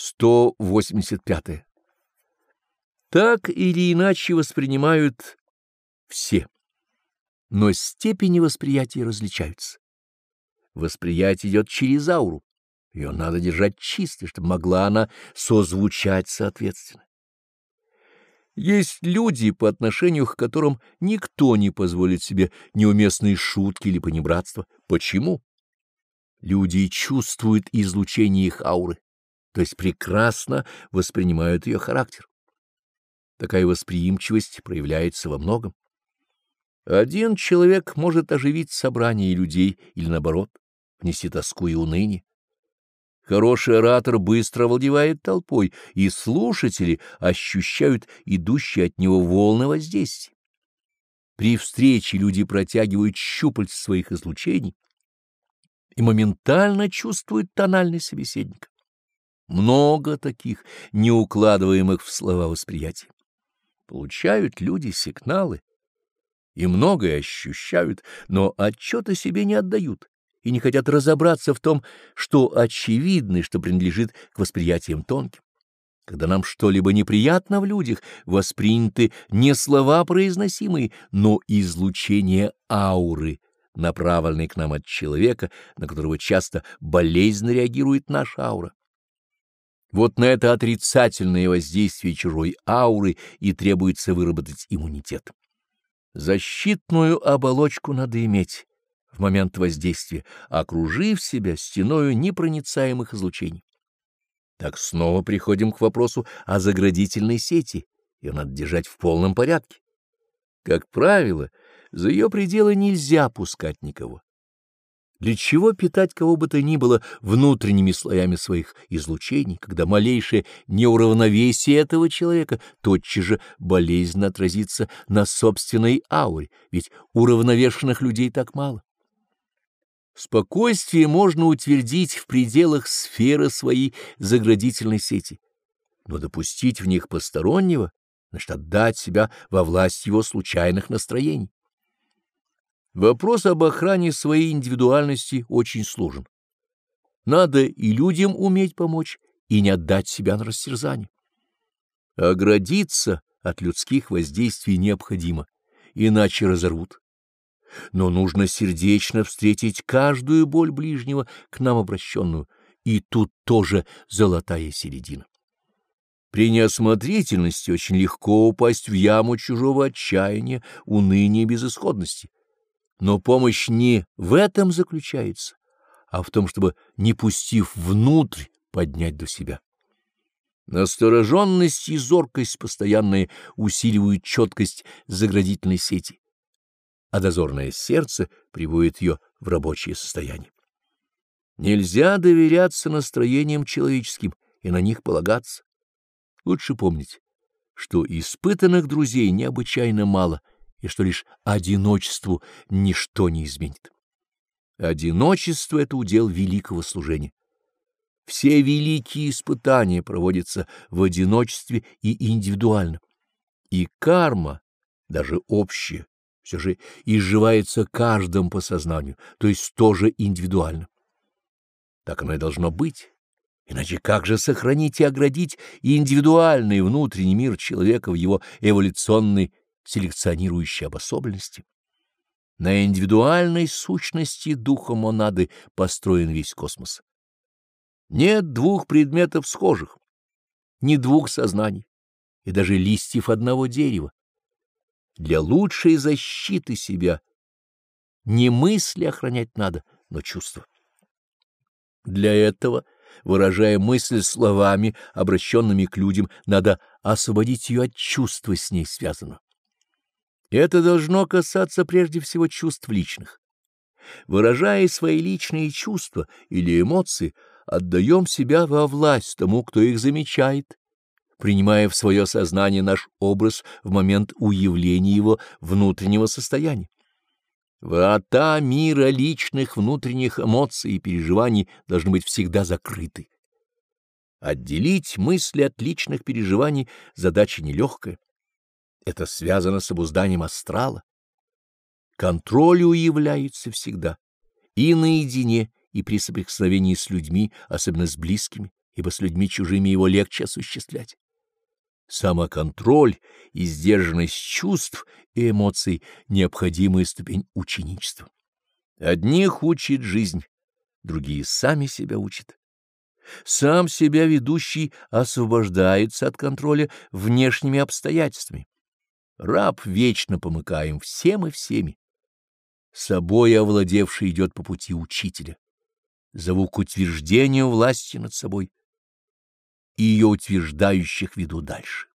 185. Так или иначе воспринимают все, но степени восприятия различаются. Восприятие идет через ауру, ее надо держать чистой, чтобы могла она созвучать соответственно. Есть люди, по отношению к которым никто не позволит себе неуместные шутки или понебратства. Почему? Люди чувствуют излучение их ауры, то есть прекрасно воспринимают ее характер. Такая восприимчивость проявляется во многом. Один человек может оживить собрание людей или, наоборот, внести тоску и уныние. Хороший оратор быстро овладевает толпой, и слушатели ощущают идущие от него волны воздействия. При встрече люди протягивают щупальца своих излучений и моментально чувствуют тональность собеседника. Много таких, не укладываемых в слова восприятия. Получают люди сигналы и многое ощущают, но отчета себе не отдают и не хотят разобраться в том, что очевидно и что принадлежит к восприятиям тонким. Когда нам что-либо неприятно в людях, восприняты не слова произносимые, но излучение ауры, направленной к нам от человека, на которого часто болезненно реагирует наша аура. Вот на это отрицательное воздействие чужой ауры и требуется выработать иммунитет. Защитную оболочку надо иметь, в момент воздействия, окружив себя стеною непроницаемых излучений. Так снова приходим к вопросу о заградительной сети, ее надо держать в полном порядке. Как правило, за ее пределы нельзя пускать никого. Для чего питать кого бы то ни было внутренними слоями своих излучений, когда малейшее неуравновесие этого человека тотчас же болезненно отразится на собственной ауре, ведь уравновешенных людей так мало? Спокойствие можно утвердить в пределах сферы своей заградительной сети, но допустить в них постороннего, значит отдать себя во власть его случайных настроений. Вопрос об охране своей индивидуальности очень сложен. Надо и людям уметь помочь, и не отдать себя на растерзание. Оградиться от людских воздействий необходимо, иначе разорвут но нужно сердечно встретить каждую боль ближнего к нам обращенную, и тут тоже золотая середина. При неосмотрительности очень легко упасть в яму чужого отчаяния, уныния, безысходности. Но помощь не в этом заключается, а в том, чтобы, не пустив внутрь, поднять до себя. Настороженность и зоркость постоянные усиливают четкость заградительной сети а дозорное сердце приводит ее в рабочее состояние. Нельзя доверяться настроениям человеческим и на них полагаться. Лучше помнить, что испытанных друзей необычайно мало, и что лишь одиночеству ничто не изменит. Одиночество — это удел великого служения. Все великие испытания проводятся в одиночестве и индивидуально. И карма, даже общая, все же изживается каждым по сознанию, то есть тоже индивидуально. Так оно и должно быть. Иначе как же сохранить и оградить индивидуальный внутренний мир человека в его эволюционной селекционирующей обособленности? На индивидуальной сущности духа монады построен весь космос. Нет двух предметов схожих, ни двух сознаний, и даже листьев одного дерева для лучшей защиты себя не мысли охранять надо, но чувства. Для этого, выражая мысль словами, обращенными к людям, надо освободить ее от чувства с ней связанного. Это должно касаться прежде всего чувств личных. Выражая свои личные чувства или эмоции, отдаем себя во власть тому, кто их замечает принимая в свое сознание наш образ в момент уявления его внутреннего состояния. Врата мира личных внутренних эмоций и переживаний должны быть всегда закрыты. Отделить мысли от личных переживаний — задача нелегкая. Это связано с обузданием астрала. Контроль уявляется всегда, и наедине, и при соприкосновении с людьми, особенно с близкими. ибо с людьми чужими его легче осуществлять. Самоконтроль и сдержанность чувств и эмоций — необходимая ступень ученичества. Одних учит жизнь, другие сами себя учат. Сам себя ведущий освобождается от контроля внешними обстоятельствами. Раб вечно помыкаем всем и всеми. Собой овладевший идет по пути учителя. Зову к утверждению власти над собой и ее утверждающих веду дальше.